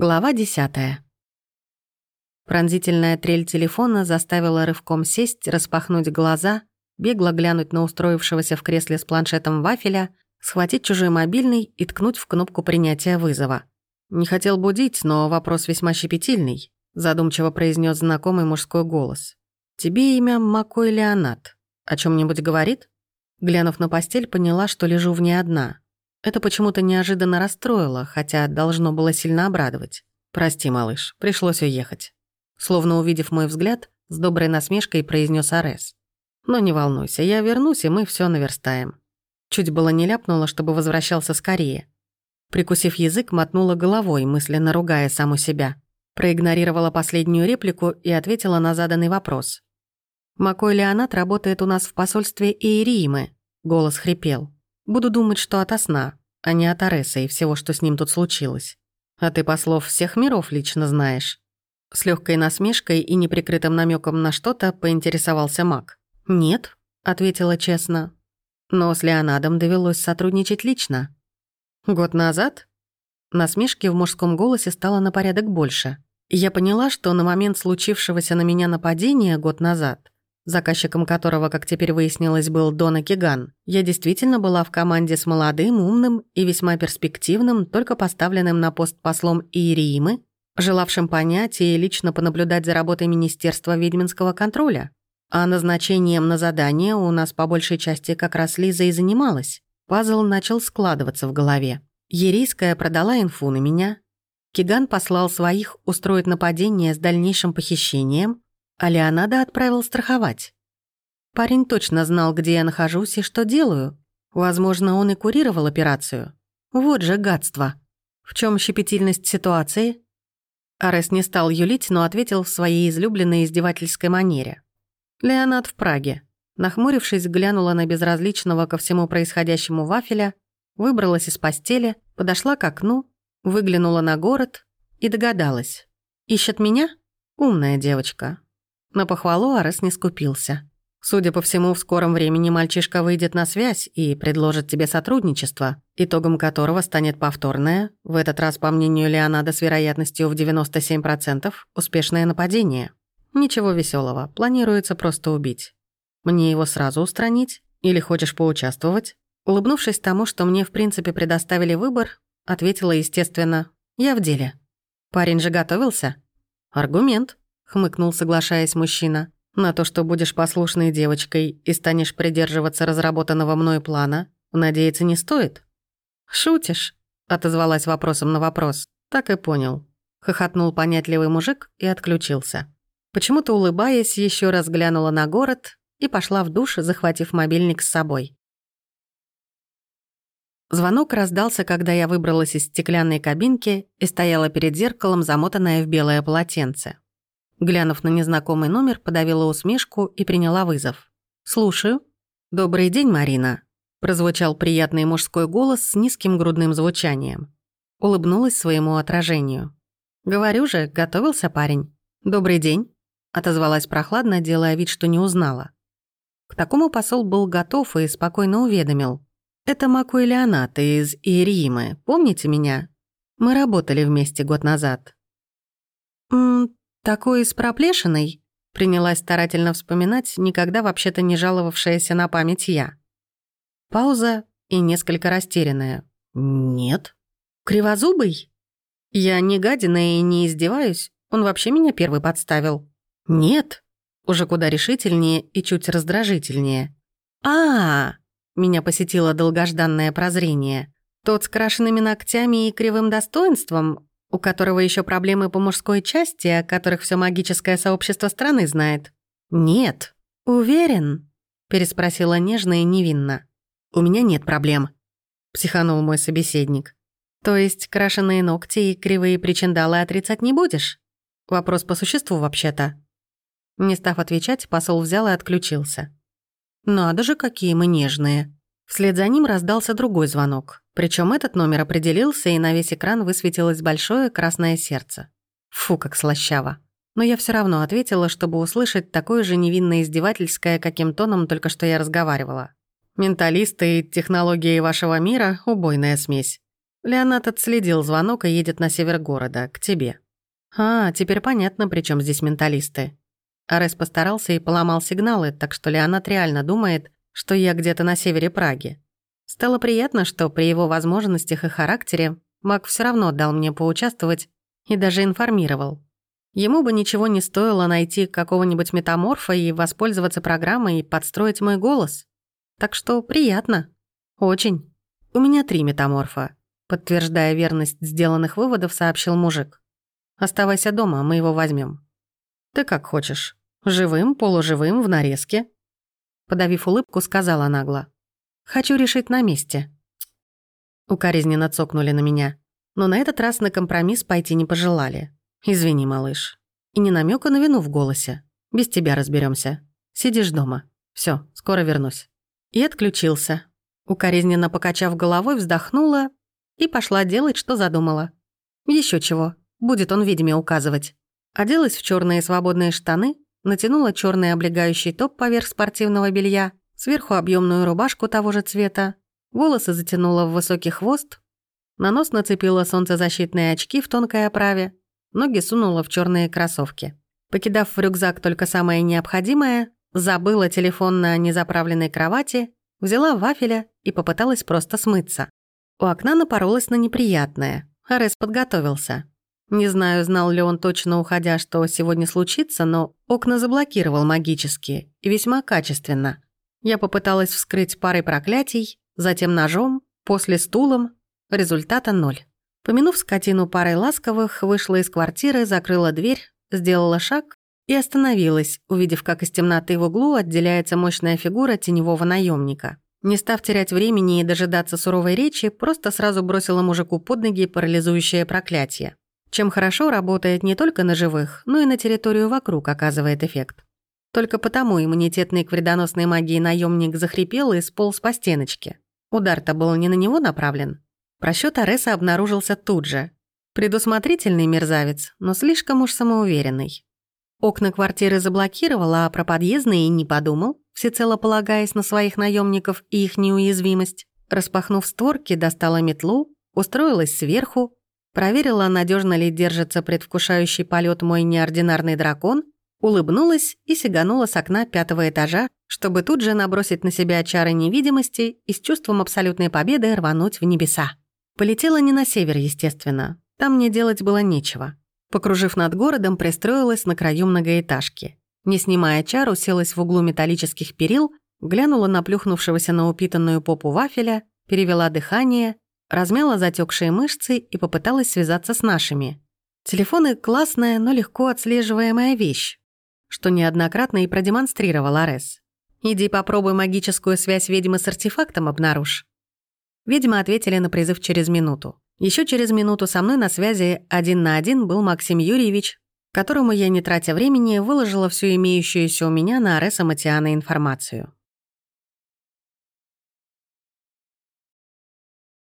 Глава десятая. Пронзительная трель телефона заставила рывком сесть, распахнуть глаза, бегло глянуть на устроившегося в кресле с планшетом вафеля, схватить чужой мобильный и ткнуть в кнопку принятия вызова. «Не хотел будить, но вопрос весьма щепетильный», задумчиво произнес знакомый мужской голос. «Тебе имя Макой Леонат. О чем нибудь говорит?» Глянув на постель, поняла, что лежу в ней одна. Это почему-то неожиданно расстроило, хотя должно было сильно обрадовать. «Прости, малыш, пришлось уехать». Словно увидев мой взгляд, с доброй насмешкой произнес Арес. «Но не волнуйся, я вернусь, и мы все наверстаем». Чуть было не ляпнула, чтобы возвращался скорее. Прикусив язык, мотнула головой, мысленно ругая саму себя. Проигнорировала последнюю реплику и ответила на заданный вопрос. «Макой Леонат работает у нас в посольстве Иеримы», — голос хрипел. Буду думать, что ото сна, а не от Ареса и всего, что с ним тут случилось. А ты послов всех миров лично знаешь». С легкой насмешкой и неприкрытым намеком на что-то поинтересовался маг. «Нет», — ответила честно. «Но с Леонадом довелось сотрудничать лично». «Год назад?» Насмешки в мужском голосе стало на порядок больше. Я поняла, что на момент случившегося на меня нападения год назад заказчиком которого, как теперь выяснилось, был Дона Киган, я действительно была в команде с молодым, умным и весьма перспективным, только поставленным на пост послом Иеримы, желавшим понять и лично понаблюдать за работой Министерства ведьминского контроля. А назначением на задание у нас по большей части как раз Лиза и занималась. Пазл начал складываться в голове. Ерийская продала инфу на меня. Киган послал своих устроить нападение с дальнейшим похищением – а Леонардо отправил страховать. Парень точно знал, где я нахожусь и что делаю. Возможно, он и курировал операцию. Вот же гадство. В чем щепетильность ситуации? Арес не стал юлить, но ответил в своей излюбленной издевательской манере. Леонард в Праге. Нахмурившись, глянула на безразличного ко всему происходящему вафеля, выбралась из постели, подошла к окну, выглянула на город и догадалась. «Ищет меня? Умная девочка. На похвалу Арес не скупился. Судя по всему, в скором времени мальчишка выйдет на связь и предложит тебе сотрудничество, итогом которого станет повторное, в этот раз, по мнению Леонада, с вероятностью в 97%, успешное нападение. Ничего веселого, планируется просто убить. Мне его сразу устранить? Или хочешь поучаствовать? Улыбнувшись тому, что мне в принципе предоставили выбор, ответила, естественно, «Я в деле». Парень же готовился? Аргумент хмыкнул, соглашаясь мужчина. «На то, что будешь послушной девочкой и станешь придерживаться разработанного мной плана, надеяться не стоит?» «Шутишь?» — отозвалась вопросом на вопрос. «Так и понял». Хохотнул понятливый мужик и отключился. Почему-то улыбаясь, еще раз глянула на город и пошла в душ, захватив мобильник с собой. Звонок раздался, когда я выбралась из стеклянной кабинки и стояла перед зеркалом, замотанная в белое полотенце. Глянув на незнакомый номер, подавила усмешку и приняла вызов. «Слушаю». «Добрый день, Марина», — прозвучал приятный мужской голос с низким грудным звучанием. Улыбнулась своему отражению. «Говорю же, готовился парень». «Добрый день», — отозвалась прохладно, делая вид, что не узнала. К такому посол был готов и спокойно уведомил. «Это Маку Леонат из Иеримы. Помните меня? Мы работали вместе год назад». «М такой с проплешиной?» Принялась старательно вспоминать, никогда вообще-то не жаловавшаяся на память я. Пауза и несколько растерянная. «Нет». «Кривозубый?» «Я не гадина и не издеваюсь. Он вообще меня первый подставил». «Нет». Уже куда решительнее и чуть раздражительнее. а, -а, -а Меня посетило долгожданное прозрение. Тот с крашенными ногтями и кривым достоинством, у которого еще проблемы по мужской части, о которых все магическое сообщество страны знает? Нет. Уверен? Переспросила нежно и невинно. У меня нет проблем. Психанул мой собеседник. То есть крашеные ногти и кривые причиндалы отрицать не будешь? Вопрос по существу вообще-то. Не став отвечать, посол взял и отключился. Надо же, какие мы нежные. Вслед за ним раздался другой звонок. Причем этот номер определился, и на весь экран высветилось большое красное сердце. Фу, как слащаво. Но я все равно ответила, чтобы услышать такое же невинно издевательское, каким тоном только что я разговаривала. «Менталисты и технологии вашего мира — убойная смесь». Леонат отследил звонок и едет на север города, к тебе. А, теперь понятно, при чем здесь менталисты. Арес постарался и поломал сигналы, так что Леонат реально думает, что я где-то на севере Праги. Стало приятно, что при его возможностях и характере Мак все равно дал мне поучаствовать и даже информировал. Ему бы ничего не стоило найти какого-нибудь метаморфа и воспользоваться программой и подстроить мой голос. Так что приятно. Очень. У меня три метаморфа. Подтверждая верность сделанных выводов, сообщил мужик. Оставайся дома, мы его возьмем. Ты как хочешь. Живым, полуживым, в нарезке. Подавив улыбку, сказала нагло. Хочу решить на месте. Укоризненно цокнули на меня. Но на этот раз на компромисс пойти не пожелали. «Извини, малыш». И не намека на вину в голосе. «Без тебя разберемся. Сидишь дома. Все, скоро вернусь». И отключился. Укоризненно покачав головой, вздохнула и пошла делать, что задумала. Еще чего, будет он ведьме указывать. Оделась в черные свободные штаны, натянула черный облегающий топ поверх спортивного белья, сверху объемную рубашку того же цвета, волосы затянула в высокий хвост, на нос нацепила солнцезащитные очки в тонкой оправе, ноги сунула в черные кроссовки. Покидав в рюкзак только самое необходимое, забыла телефон на незаправленной кровати, взяла вафеля и попыталась просто смыться. У окна напоролась на неприятное. Арес подготовился. Не знаю, знал ли он точно, уходя, что сегодня случится, но окна заблокировал магически и весьма качественно. Я попыталась вскрыть парой проклятий, затем ножом, после стулом. Результата ноль. Помянув скотину парой ласковых, вышла из квартиры, закрыла дверь, сделала шаг и остановилась, увидев, как из темноты в углу отделяется мощная фигура теневого наемника. Не став терять времени и дожидаться суровой речи, просто сразу бросила мужику под ноги парализующее проклятие. Чем хорошо работает не только на живых, но и на территорию вокруг оказывает эффект. Только потому иммунитетный к вредоносной магии наемник захрипел и сполз по стеночке. Удар-то был не на него направлен, Просчёт Ареса обнаружился тут же. Предусмотрительный мерзавец, но слишком уж самоуверенный. Окна квартиры заблокировал, а про подъездные и не подумал, всецело полагаясь на своих наемников и их неуязвимость. Распахнув створки, достала метлу, устроилась сверху, проверила, надежно ли держится предвкушающий полет мой неординарный дракон, улыбнулась и сиганула с окна пятого этажа, чтобы тут же набросить на себя чары невидимости и с чувством абсолютной победы рвануть в небеса. Полетела не на север, естественно. Там мне делать было нечего. Покружив над городом, пристроилась на краю многоэтажки. Не снимая чар, уселась в углу металлических перил, глянула на плюхнувшегося на упитанную попу вафеля, перевела дыхание, размяла затекшие мышцы и попыталась связаться с нашими. Телефоны — классная, но легко отслеживаемая вещь, что неоднократно и продемонстрировал Арес. «Иди попробуй магическую связь ведьмы с артефактом обнаружь». Видимо, ответили на призыв через минуту. Еще через минуту со мной на связи один на один был Максим Юрьевич, которому я, не тратя времени, выложила всю имеющуюся у меня на Ареса Матиана информацию.